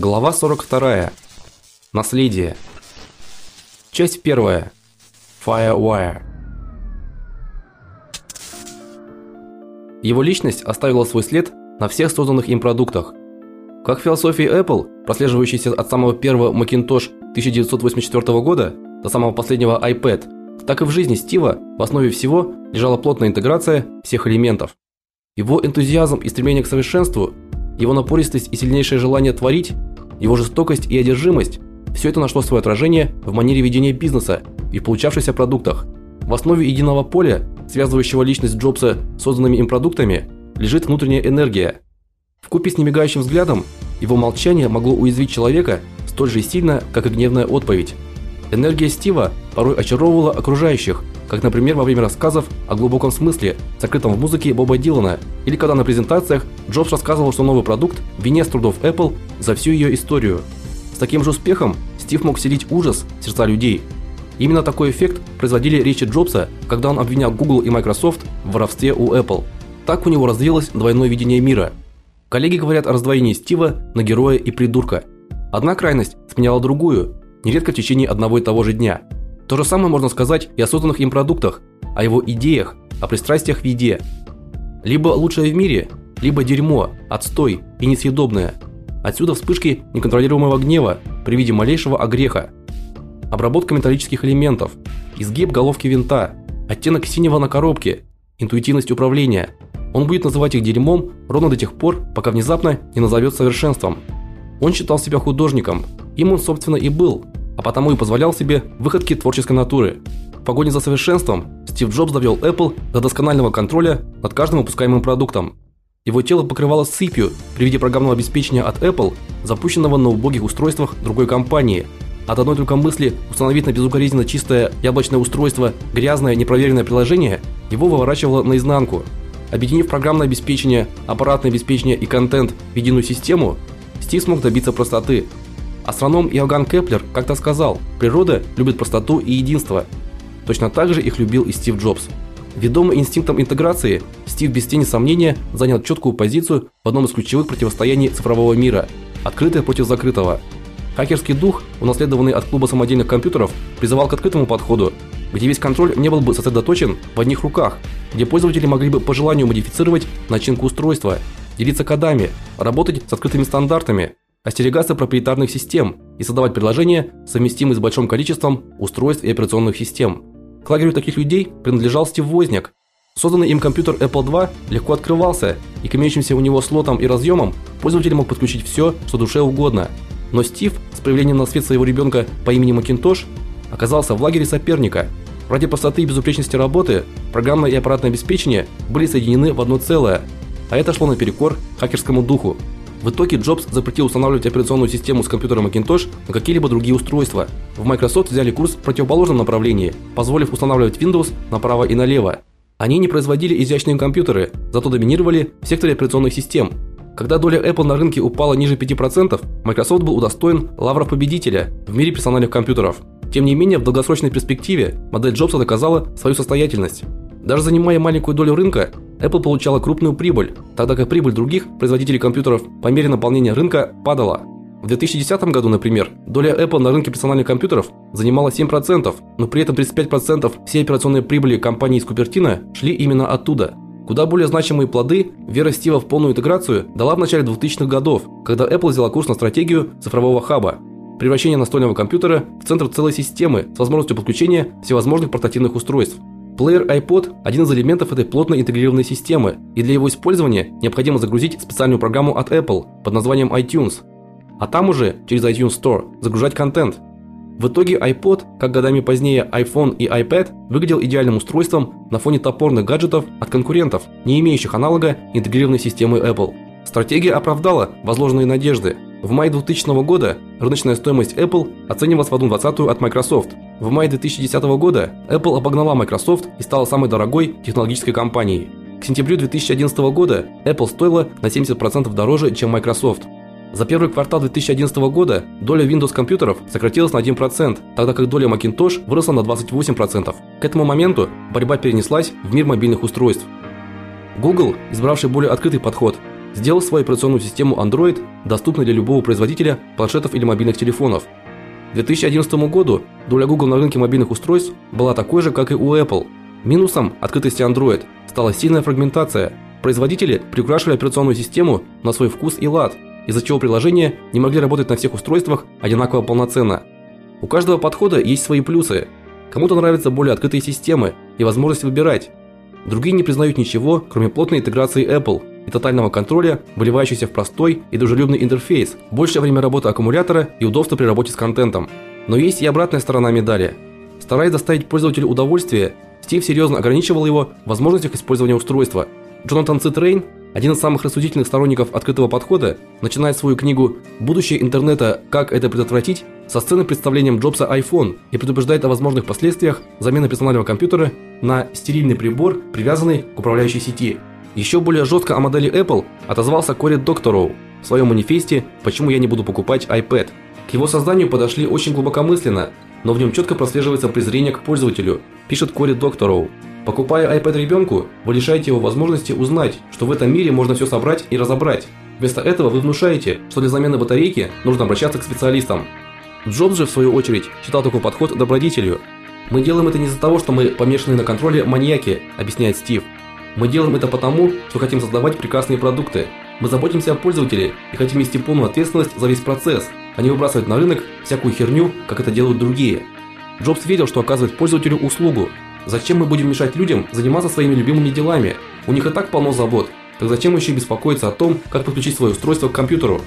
Глава 42. Наследие. Часть 1. Firewire. Его личность оставила свой след на всех созданных им продуктах. Как в философии Apple, прослеживающейся от самого первого Macintosh 1984 года до самого последнего iPad, так и в жизни Стива в основе всего лежала плотная интеграция всех элементов. Его энтузиазм и стремление к совершенству, его напористость и сильнейшее желание творить, его жестокость и одержимость все это нашло свое отражение в манере ведения бизнеса и в получавшихся продуктах. В основе единого поля, связывающего личность Джобса с созданными им продуктами, лежит внутренняя энергия. В купе с немигающим взглядом его молчание могло уязвить человека столь же сильно, как и гневная отповедь. Энергия Стива порой очаровывала окружающих, как, например, во время рассказов о глубоком смысле, сокрытом в музыке Боба Дилана, или когда на презентациях Джобс рассказывал, что новый продукт венец трудов Apple за всю ее историю. С таким же успехом Стив мог вселить ужас в сердца людей. Именно такой эффект производили речи Джобса, когда он обвинял Google и Microsoft в воровстве у Apple. Так у него развилось двойное видение мира. Коллеги говорят о раздвоении Стива на героя и придурка. Одна крайность сменяла другую, нередко в течение одного и того же дня. То же самое можно сказать и о созданных им продуктах, о его идеях, о пристрастиях в еде. Либо лучшее в мире, либо дерьмо, отстой и несъедобное. Отсюда вспышки неконтролируемого гнева при виде малейшего огреха. Обработка металлических элементов, изгиб головки винта, оттенок синего на коробке, интуитивность управления. Он будет называть их дерьмом ровно до тех пор, пока внезапно не назовет совершенством. Он считал себя художником, им он собственно и был, а потому и позволял себе выходки творческой натуры. В погоне за совершенством Стив Джобс довел Apple до досконального контроля над каждым выпускаемым продуктом. Его тело покрывалось сыпью при виде программного обеспечения от Apple, запущенного на убогих устройствах другой компании. От одной только мысли установить на безукоризненно чистое яблочное устройство грязное непроверенное приложение его выворачивало наизнанку. Объединив программное обеспечение, аппаратное обеспечение и контент в единую систему, Стив смог добиться простоты. Астроном Иоганн Кеплер как-то сказал: "Природа любит простоту и единство". Точно так же их любил и Стив Джобс. Ведомый инстинктом интеграции, Стив без тени сомнения занял четкую позицию в одном из ключевых противостояний цифрового мира открытое против закрытого. Хакерский дух, унаследованный от клуба самодельных компьютеров, призывал к открытому подходу, где весь контроль не был бы сосредоточен в одних руках, где пользователи могли бы по желанию модифицировать начинку устройства, делиться кодами, работать с открытыми стандартами, остерегаться проприетарных систем и создавать приложения, совместимые с большим количеством устройств и операционных систем. К лагерю таких людей принадлежал Стив Возняк. Созданный им компьютер Apple II легко открывался, и к имеющимся у него слотам и разъемам пользователь мог подключить все, что душе угодно. Но Стив, с появлением на свет своего ребенка по имени Macintosh, оказался в лагере соперника. Ради простоты и безупречности работы программное и аппаратное обеспечение были соединены в одно целое, а это шло наперекор хакерскому духу. В итоге Джобс запретил устанавливать операционную систему с компьютера Macintosh на какие-либо другие устройства. В Microsoft взяли курс в противоположном направлении, позволив устанавливать Windows направо и налево. Они не производили изящные компьютеры, зато доминировали в секторе операционных систем. Когда доля Apple на рынке упала ниже 5%, Microsoft был удостоен лавров победителя в мире персональных компьютеров. Тем не менее, в долгосрочной перспективе модель Джобса доказала свою состоятельность. Даже занимая маленькую долю рынка, Apple получала крупную прибыль, тогда как прибыль других производителей компьютеров по мере наполнения рынка падала. В 2010 году, например, доля Apple на рынке персональных компьютеров занимала 7%, но при этом 35% всей операционной прибыли компании из Купертино шли именно оттуда. Куда более значимые плоды вера Стива в полную интеграцию дала в начале 2000-х годов, когда Apple взяла курс на стратегию цифрового хаба превращение настольного компьютера в центр целой системы с возможностью подключения всевозможных портативных устройств. Плеер iPod – один из элементов этой плотно интегрированной системы, и для его использования необходимо загрузить специальную программу от Apple под названием iTunes, а там уже через iTunes Store загружать контент. В итоге iPod, как годами позднее iPhone и iPad, выглядел идеальным устройством на фоне топорных гаджетов от конкурентов, не имеющих аналога интегрированной системы Apple. Стратегия оправдала возложенные надежды. В мае 2000 года рыночная стоимость Apple оценивалась в 1/20 от Microsoft. В мае 2010 года Apple обогнала Microsoft и стала самой дорогой технологической компанией. К сентябрю 2011 года Apple стоила на 70% дороже, чем Microsoft. За первый квартал 2011 года доля Windows компьютеров сократилась на 1%, тогда как доля Macintosh выросла на 28%. К этому моменту борьба перенеслась в мир мобильных устройств. Google, избравший более открытый подход, сделал свою операционную систему Android доступной для любого производителя планшетов или мобильных телефонов. К 2011 году доля Google на рынке мобильных устройств была такой же, как и у Apple. Минусом открытости Android стала сильная фрагментация. Производители приукрашивали операционную систему на свой вкус и лад, из-за чего приложения не могли работать на всех устройствах одинаково полноценно. У каждого подхода есть свои плюсы. Кому-то нравятся более открытые системы и возможность выбирать. Другие не признают ничего, кроме плотной интеграции Apple и тотального контроля, выливающейся в простой и дружелюбный интерфейс, большее время работы аккумулятора и удобство при работе с контентом. Но есть и обратная сторона медали. Стараясь доставить пользователю удовольствие, Стив серьезно ограничивал его в возможностях использования устройства. Джонатан Цитрейн, один из самых рассудительных сторонников открытого подхода, начинает свою книгу Будущее интернета. Как это предотвратить со сцены представлением Джобса iPhone и предупреждает о возможных последствиях замены персонального компьютера на стерильный прибор, привязанный к управляющей сети. Еще более жестко о модели Apple отозвался Кори Доктороу в своем манифесте Почему я не буду покупать iPad. К его созданию подошли очень глубокомысленно, но в нем четко прослеживается презрение к пользователю, пишет Кори Доктороу. Покупая iPad ребенку, вы лишаете его возможности узнать, что в этом мире можно все собрать и разобрать. Вместо этого вы внушаете, что для замены батарейки нужно обращаться к специалистам. Джобс же в свою очередь считал такой подход добродетелью. Мы делаем это не из-за того, что мы помешаны на контроле маньяки, объясняет Стив. Мы делаем это потому, что хотим создавать прекрасные продукты. Мы заботимся о пользователе и хотим нести полную ответственность за весь процесс, а не выбрасывать на рынок всякую херню, как это делают другие. Джобс верил, что оказывает пользователю услугу. Зачем мы будем мешать людям заниматься своими любимыми делами? У них и так полно забот. Так зачем еще беспокоиться о том, как подключить свое устройство к компьютеру?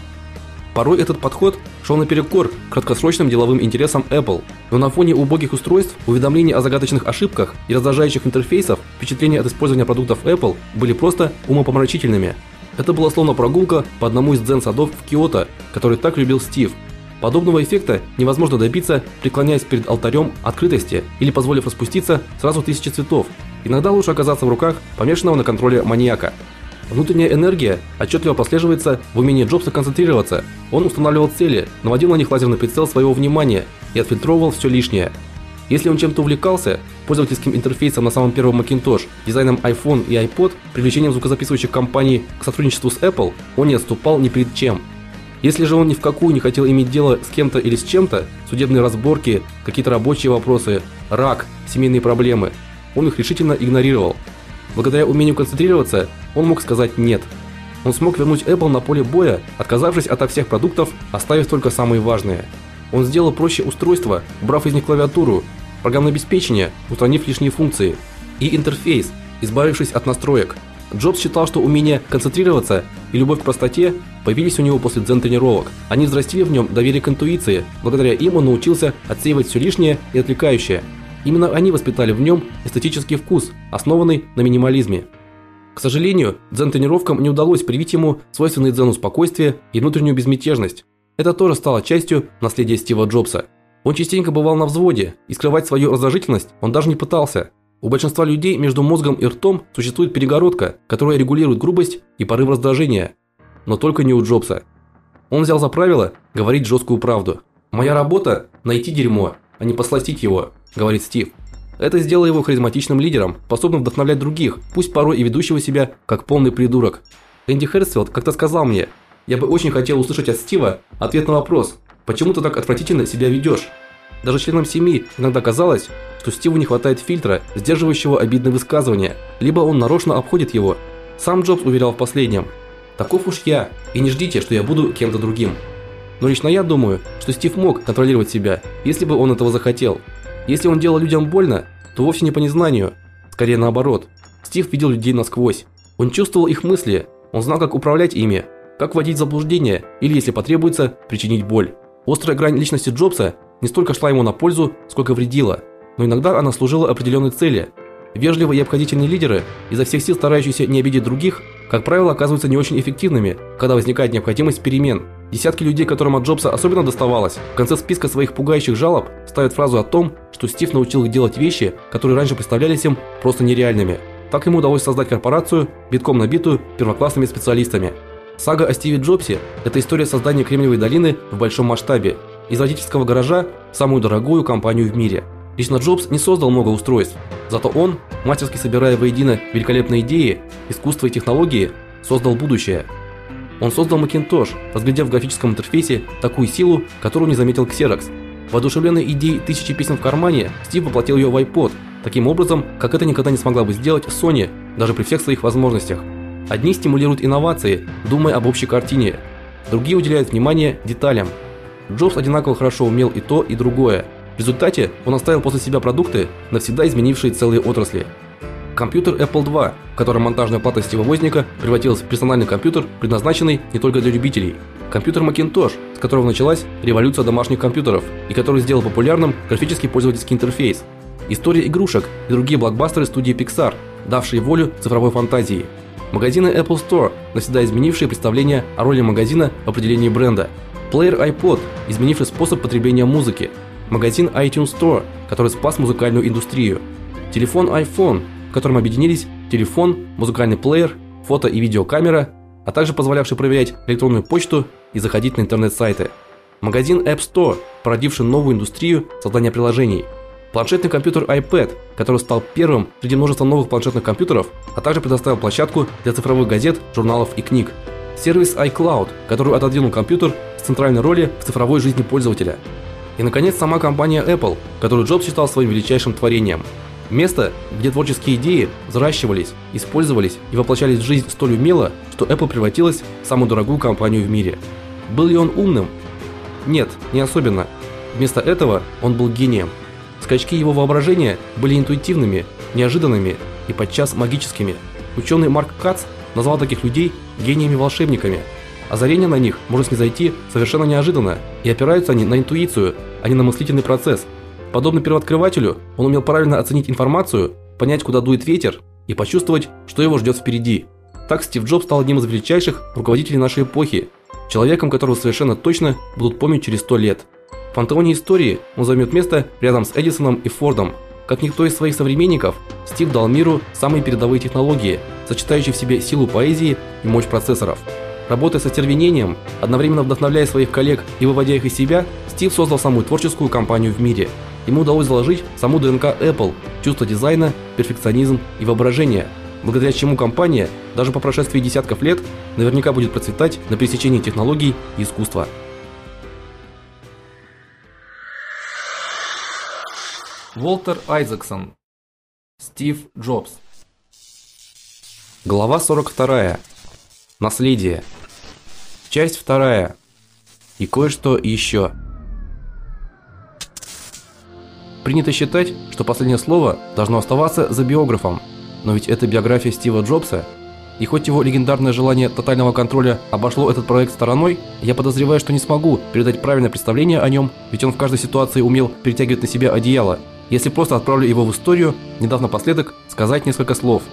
Порой этот подход шел наперекор краткосрочным деловым интересам Apple, но на фоне убогих устройств, уведомлений о загадочных ошибках и раздражающих интерфейсов, впечатления от использования продуктов Apple были просто умопомрачительными. Это была словно прогулка по одному из дзен-садов в Киото, который так любил Стив. Подобного эффекта невозможно добиться, преклоняясь перед алтарем открытости или позволив распуститься сразу тысячи цветов. Иногда лучше оказаться в руках помешанного на контроле маньяка. Внутренняя энергия отчетливо прослеживается в умении Джобса концентрироваться. Он устанавливал цели, наводил на них лазерный прицел своего внимания и отфильтровывал все лишнее. Если он чем-то увлекался, пользовательским интерфейсом на самом первом Macintosh, дизайном iPhone и iPod, привлечением звукозаписывающих компаний к сотрудничеству с Apple, он не отступал ни перед чем. Если же он ни в какую не хотел иметь дело с кем-то или с чем-то, судебные разборки, какие-то рабочие вопросы, рак, семейные проблемы, он их решительно игнорировал. Благодаря умению концентрироваться, он мог сказать нет. Он смог вернуть Apple на поле боя, отказавшись от всех продуктов, оставив только самые важные. Он сделал проще устройство, убрав из них клавиатуру, программное обеспечение, устранив лишние функции, и интерфейс, избавившись от настроек. Джобс считал, что умение концентрироваться и любовь к простоте появились у него после дзен-тренировок. Они взрастили в нем доверие к интуиции. Благодаря им он научился отсеивать все лишнее и отвлекающее. Именно они воспитали в нем эстетический вкус, основанный на минимализме. К сожалению, дзен-тренировкам не удалось привить ему свойственный дзену спокойствие и внутреннюю безмятежность. Это тоже стало частью наследия Стива Джобса. Он частенько бывал на взводе, и скрывать свою раздражительность он даже не пытался. У большинства людей между мозгом и ртом существует перегородка, которая регулирует грубость и порыв раздражения. Но только не у Джобса. Он взял за правило говорить жесткую правду. «Моя работа – найти дерьмо, а не посластить его», – говорит Стив. Это сделало его харизматичным лидером, способным вдохновлять других, пусть порой и ведущего себя как полный придурок. Энди Херсфилд как-то сказал мне: "Я бы очень хотел услышать от Стива ответ на вопрос: почему ты так отвратительно себя ведешь?" Даже членам семьи иногда казалось, что Стиву не хватает фильтра, сдерживающего обидные высказывания, либо он нарочно обходит его. Сам Джобс уверял в последнем: "Таков уж я, и не ждите, что я буду кем-то другим". Но лично я думаю, что Стив мог контролировать себя, если бы он этого захотел. Если он делал людям больно, то вовсе не по незнанию, скорее наоборот. Стив видел людей насквозь. Он чувствовал их мысли, он знал, как управлять ими, как вводить в заблуждение или, если потребуется, причинить боль. Острая грань личности Джобса не столько шла ему на пользу, сколько вредила, но иногда она служила определенной цели. Вежливые и обходительные лидеры, изо всех сил старающиеся не обидеть других, как правило, оказываются не очень эффективными, когда возникает необходимость перемен. Десятки людей, которым от Джобса особенно доставалось, в конце списка своих пугающих жалоб ставят фразу о том, что Стив научил их делать вещи, которые раньше представлялись им просто нереальными. Так ему удалось создать корпорацию, битком набитую первоклассными специалистами. Сага о Стиве Джобсе – это история создания Кремниевой долины в большом масштабе, из родительского гаража в самую дорогую компанию в мире. Лично Джобс не создал много устройств, зато он, мастерски собирая воедино великолепные идеи, искусство и технологии, создал будущее. Он создал Macintosh, разглядев в графическом интерфейсе такую силу, которую не заметил Xerox. Воодушевленный идеей тысячи песен в кармане, Стив воплотил ее в iPod, таким образом, как это никогда не смогла бы сделать Sony, даже при всех своих возможностях. Одни стимулируют инновации, думая об общей картине, другие уделяют внимание деталям. Джобс одинаково хорошо умел и то, и другое. В результате он оставил после себя продукты, навсегда изменившие целые отрасли. Компьютер Apple II, в котором монтажная плата Стива Возника превратилась в персональный компьютер, предназначенный не только для любителей. Компьютер Macintosh, с которого началась революция домашних компьютеров и который сделал популярным графический пользовательский интерфейс. История игрушек и другие блокбастеры студии Pixar, давшие волю цифровой фантазии. Магазины Apple Store, навсегда изменившие представление о роли магазина в определении бренда. Плеер iPod, изменивший способ потребления музыки. Магазин iTunes Store, который спас музыкальную индустрию. Телефон iPhone, в котором объединились телефон, музыкальный плеер, фото и видеокамера, а также позволявший проверять электронную почту и заходить на интернет-сайты. Магазин App Store, породивший новую индустрию создания приложений. Планшетный компьютер iPad, который стал первым среди множества новых планшетных компьютеров, а также предоставил площадку для цифровых газет, журналов и книг. Сервис iCloud, который отодвинул компьютер с центральной роли в цифровой жизни пользователя. И наконец сама компания Apple, которую Джобс считал своим величайшим творением. Место, где творческие идеи взращивались, использовались и воплощались в жизнь столь умело, что Apple превратилась в самую дорогую компанию в мире. Был ли он умным? Нет, не особенно. Вместо этого он был гением. Скачки его воображения были интуитивными, неожиданными и подчас магическими. Ученый Марк Кац назвал таких людей гениями-волшебниками. Озарение на них может снизойти совершенно неожиданно, и опираются они на интуицию, а не на мыслительный процесс – Подобно первооткрывателю, он умел правильно оценить информацию, понять, куда дует ветер и почувствовать, что его ждет впереди. Так Стив Джобс стал одним из величайших руководителей нашей эпохи, человеком, которого совершенно точно будут помнить через 100 лет. В пантеоне истории он займет место рядом с Эдисоном и Фордом. Как никто из своих современников, Стив дал миру самые передовые технологии, сочетающие в себе силу поэзии и мощь процессоров. Работая со стервенением, одновременно вдохновляя своих коллег и выводя их из себя, Стив создал самую творческую компанию в мире – Ему удалось заложить саму ДНК Apple, чувство дизайна, перфекционизм и воображение, благодаря чему компания, даже по прошествии десятков лет, наверняка будет процветать на пересечении технологий и искусства. Волтер Айзексон. Стив Джобс. Глава 42. Наследие. Часть 2. И кое-что еще. Принято считать, что последнее слово должно оставаться за биографом, но ведь это биография Стива Джобса. И хоть его легендарное желание тотального контроля обошло этот проект стороной, я подозреваю, что не смогу передать правильное представление о нем, ведь он в каждой ситуации умел перетягивать на себя одеяло. Если просто отправлю его в историю, не дав напоследок сказать несколько слов.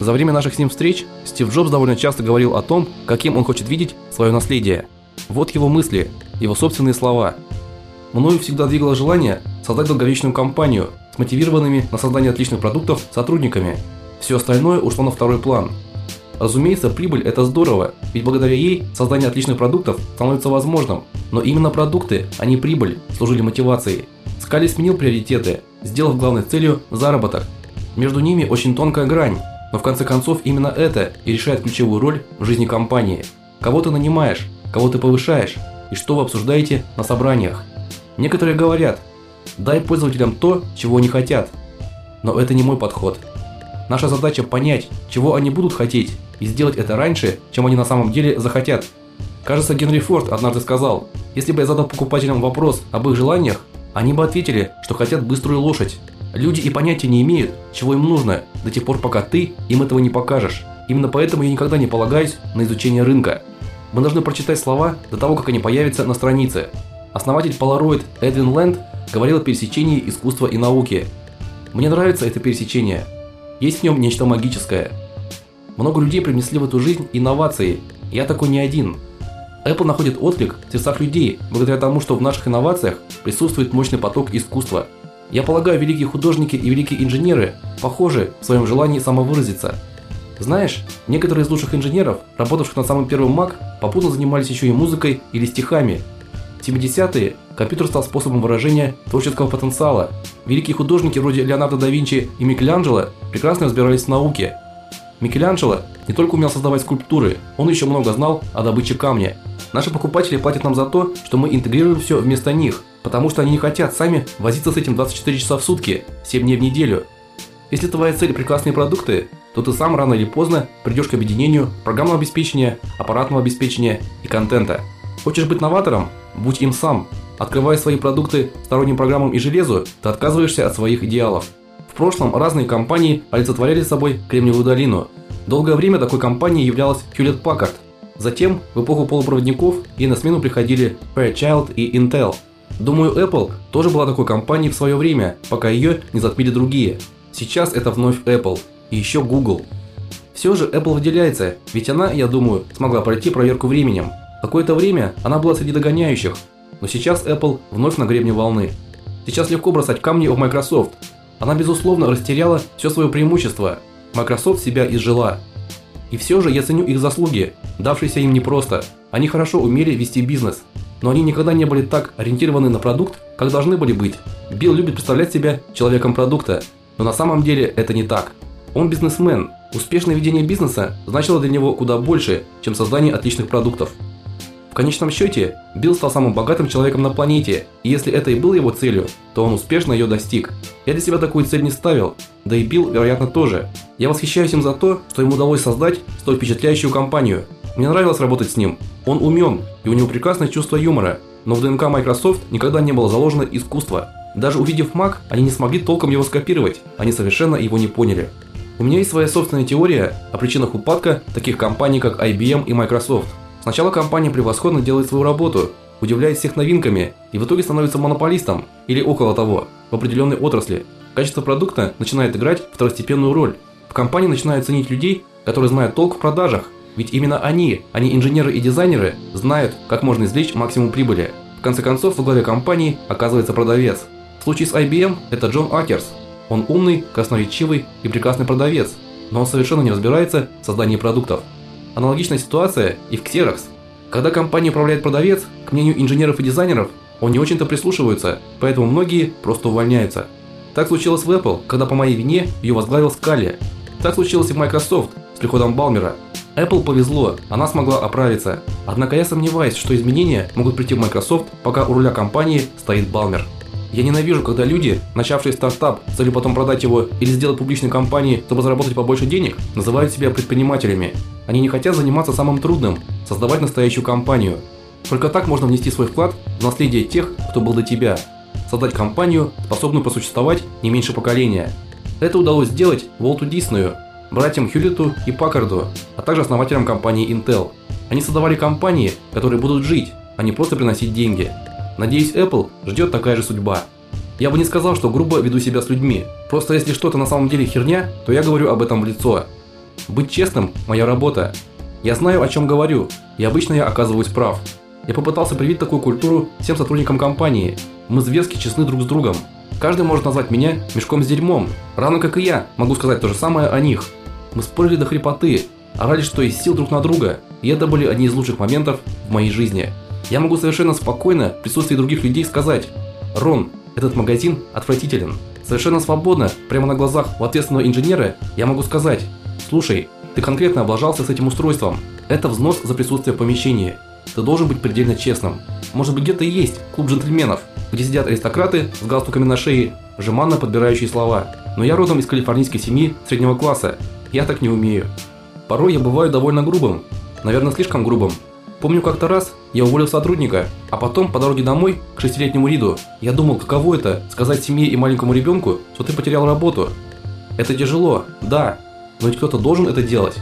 За время наших с ним встреч Стив Джобс довольно часто говорил о том, каким он хочет видеть свое наследие. Вот его мысли, его собственные слова. Мною всегда двигало желание создать долговечную компанию с мотивированными на создание отличных продуктов сотрудниками. Все остальное ушло на второй план. Разумеется, прибыль это здорово, ведь благодаря ей создание отличных продуктов становится возможным. Но именно продукты, а не прибыль, служили мотивацией. Скали сменил приоритеты, сделав главной целью заработок. Между ними очень тонкая грань, но в конце концов именно это и решает ключевую роль в жизни компании. Кого ты нанимаешь, кого ты повышаешь и что вы обсуждаете на собраниях. Некоторые говорят, Дай пользователям то, чего они хотят. Но это не мой подход. Наша задача понять, чего они будут хотеть, и сделать это раньше, чем они на самом деле захотят. Кажется, Генри Форд однажды сказал, если бы я задал покупателям вопрос об их желаниях, они бы ответили, что хотят быструю лошадь. Люди и понятия не имеют, чего им нужно, до тех пор, пока ты им этого не покажешь. Именно поэтому я никогда не полагаюсь на изучение рынка. Мы должны прочитать слова до того, как они появятся на странице. Основатель Polaroid Эдвин Лэнд говорил о пересечении искусства и науки. Мне нравится это пересечение. Есть в нем нечто магическое. Много людей принесли в эту жизнь инновации. Я такой не один. Apple находит отклик в сердцах людей благодаря тому, что в наших инновациях присутствует мощный поток искусства. Я полагаю, великие художники и великие инженеры похожи в своем желании самовыразиться. Знаешь, некоторые из лучших инженеров, работавших над самым первым Mac, попутно занимались еще и музыкой или стихами. В 70-е компьютер стал способом выражения творческого потенциала. Великие художники вроде Леонардо да Винчи и Микеланджело прекрасно разбирались в науке. Микеланджело не только умел создавать скульптуры, он еще много знал о добыче камня. Наши покупатели платят нам за то, что мы интегрируем все вместо них, потому что они не хотят сами возиться с этим 24 часа в сутки, 7 дней в неделю. Если твоя цель прекрасные продукты, то ты сам рано или поздно придешь к объединению программного обеспечения, аппаратного обеспечения и контента. Хочешь быть новатором? Будь им сам. Открывая свои продукты сторонним программам и железу, ты отказываешься от своих идеалов. В прошлом разные компании олицетворяли собой Кремниевую долину. Долгое время такой компанией являлась Hewlett Packard. Затем, в эпоху полупроводников, ей на смену приходили Fairchild и Intel. Думаю, Apple тоже была такой компанией в свое время, пока ее не затмили другие. Сейчас это вновь Apple и еще Google. Все же Apple выделяется, ведь она, я думаю, смогла пройти проверку временем. Какое-то время она была среди догоняющих, но сейчас Apple вновь на гребне волны. Сейчас легко бросать камни в Microsoft. Она безусловно растеряла все свое преимущество. Microsoft себя изжила. И все же я ценю их заслуги, давшиеся им непросто. Они хорошо умели вести бизнес, но они никогда не были так ориентированы на продукт, как должны были быть. Билл любит представлять себя человеком продукта, но на самом деле это не так. Он бизнесмен. Успешное ведение бизнеса значило для него куда больше, чем создание отличных продуктов. В конечном счете, Билл стал самым богатым человеком на планете, и если это и было его целью, то он успешно ее достиг. Я для себя такую цель не ставил, да и Билл, вероятно, тоже. Я восхищаюсь им за то, что ему удалось создать столь впечатляющую компанию. Мне нравилось работать с ним. Он умен, и у него прекрасное чувство юмора, но в ДНК Microsoft никогда не было заложено искусство. Даже увидев Mac, они не смогли толком его скопировать, они совершенно его не поняли. У меня есть своя собственная теория о причинах упадка таких компаний, как IBM и Microsoft. Сначала компания превосходно делает свою работу, удивляет всех новинками и в итоге становится монополистом или около того в определенной отрасли. Качество продукта начинает играть второстепенную роль. В компании начинают ценить людей, которые знают толк в продажах, ведь именно они, а не инженеры и дизайнеры, знают, как можно извлечь максимум прибыли. В конце концов, во главе компании оказывается продавец. В случае с IBM это Джон Акерс, он умный, красноречивый и прекрасный продавец, но он совершенно не разбирается в создании продуктов. Аналогичная ситуация и в Xerox. Когда компания управляет продавец, к мнению инженеров и дизайнеров, он не очень-то прислушивается, поэтому многие просто увольняются. Так случилось в Apple, когда по моей вине ее возглавил Скалли. Так случилось и в Microsoft с приходом Балмера. Apple повезло, она смогла оправиться. Однако я сомневаюсь, что изменения могут прийти в Microsoft, пока у руля компании стоит Балмер. Я ненавижу, когда люди, начавшие стартап с потом продать его или сделать публичной компанией, чтобы заработать побольше денег, называют себя предпринимателями. Они не хотят заниматься самым трудным создавать настоящую компанию. Только так можно внести свой вклад в наследие тех, кто был до тебя. Создать компанию, способную просуществовать не меньше поколения. Это удалось сделать Волту Диснею, братьям Хьюлету и Паккарду, а также основателям компании Intel. Они создавали компании, которые будут жить, а не просто приносить деньги. Надеюсь, Apple ждет такая же судьба. Я бы не сказал, что грубо веду себя с людьми. Просто если что-то на самом деле херня, то я говорю об этом в лицо. Быть честным моя работа. Я знаю, о чем говорю, и обычно я оказываюсь прав. Я попытался привить такую культуру всем сотрудникам компании. Мы зверски честны друг с другом. Каждый может назвать меня мешком с дерьмом, равно как и я могу сказать то же самое о них. Мы спорили до хрипоты, орали что из сил друг на друга, и это были одни из лучших моментов в моей жизни. Я могу совершенно спокойно в присутствии других людей сказать: "Рон, этот магазин отвратителен". Совершенно свободно, прямо на глазах у ответственного инженера, я могу сказать: "Слушай, ты конкретно облажался с этим устройством. Это взнос за присутствие в помещении. Ты должен быть предельно честным. Может быть, где-то есть клуб джентльменов, где сидят аристократы с галстуками на шее, жеманно подбирающие слова. Но я родом из калифорнийской семьи среднего класса. Я так не умею. Порой я бываю довольно грубым, наверное, слишком грубым, Помню как-то раз я уволил сотрудника, а потом по дороге домой к шестилетнему Риду я думал, каково это сказать семье и маленькому ребенку, что ты потерял работу. Это тяжело, да, но ведь кто-то должен это делать.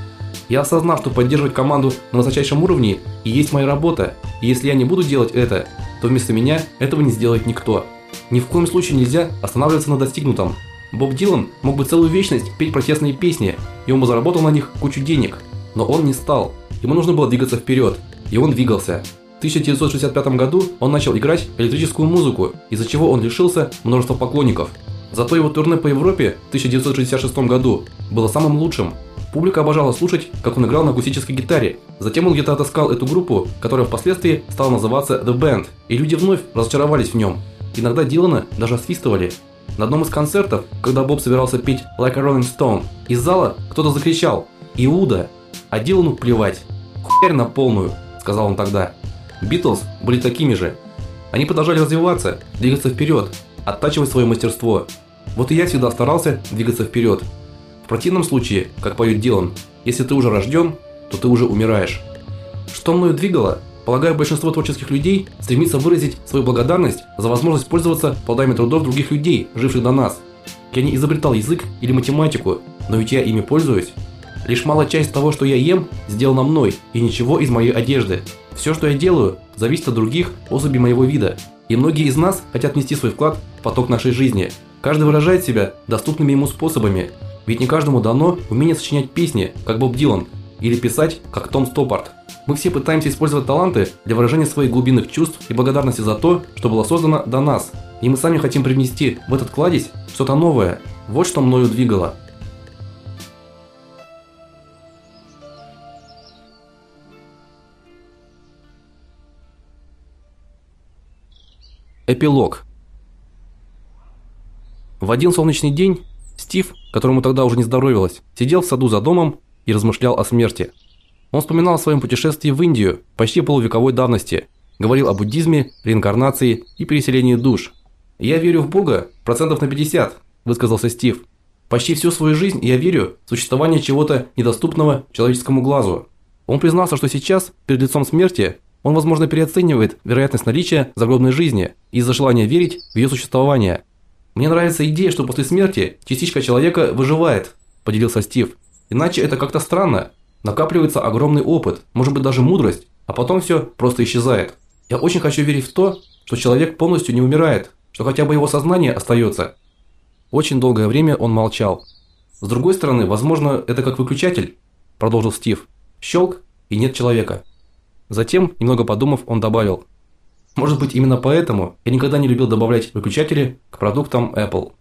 Я осознав, что поддерживать команду на высочайшем уровне и есть моя работа, и если я не буду делать это, то вместо меня этого не сделает никто. Ни в коем случае нельзя останавливаться на достигнутом. Боб Дилан мог бы целую вечность петь протестные песни, и он бы заработал на них кучу денег, но он не стал. Ему нужно было двигаться вперед и он двигался. В 1965 году он начал играть электрическую музыку, из-за чего он лишился множества поклонников. Зато его турне по Европе в 1966 году было самым лучшим. Публика обожала слушать, как он играл на акустической гитаре. Затем он где-то отыскал эту группу, которая впоследствии стала называться The Band, и люди вновь разочаровались в нем. Иногда Дилана даже освистывали. На одном из концертов, когда Боб собирался петь Like a Rolling Stone, из зала кто-то закричал: Иуда, а Дилану плевать. Хуярь на полную, сказал он тогда. Битлз были такими же. Они продолжали развиваться, двигаться вперед, оттачивать свое мастерство. Вот и я всегда старался двигаться вперед. В противном случае, как поет Дилан, если ты уже рожден, то ты уже умираешь. Что мною двигало? Полагаю, большинство творческих людей стремится выразить свою благодарность за возможность пользоваться плодами трудов других людей, живших до нас. Я не изобретал язык или математику, но ведь я ими пользуюсь. Лишь малая часть того, что я ем, сделана мной, и ничего из моей одежды. Все, что я делаю, зависит от других особей моего вида. И многие из нас хотят внести свой вклад в поток нашей жизни. Каждый выражает себя доступными ему способами. Ведь не каждому дано умение сочинять песни, как Боб Дилан, или писать, как Том Стоппард. Мы все пытаемся использовать таланты для выражения своих глубинных чувств и благодарности за то, что было создано до нас. И мы сами хотим привнести в этот кладезь что-то новое. Вот что мною двигало. Эпилог. В один солнечный день Стив, которому тогда уже не здоровилось, сидел в саду за домом и размышлял о смерти. Он вспоминал о своем путешествии в Индию почти полувековой давности, говорил о буддизме, реинкарнации и переселении душ. "Я верю в Бога процентов на 50", высказался Стив. "Почти всю свою жизнь я верю в существование чего-то недоступного человеческому глазу". Он признался, что сейчас, перед лицом смерти, он, возможно, переоценивает вероятность наличия загробной жизни из-за желания верить в ее существование. Мне нравится идея, что после смерти частичка человека выживает, поделился Стив. Иначе это как-то странно. Накапливается огромный опыт, может быть даже мудрость, а потом все просто исчезает. Я очень хочу верить в то, что человек полностью не умирает, что хотя бы его сознание остается. Очень долгое время он молчал. С другой стороны, возможно, это как выключатель, продолжил Стив. Щелк и нет человека. Затем, немного подумав, он добавил: Может быть, именно поэтому я никогда не любил добавлять выключатели к продуктам Apple.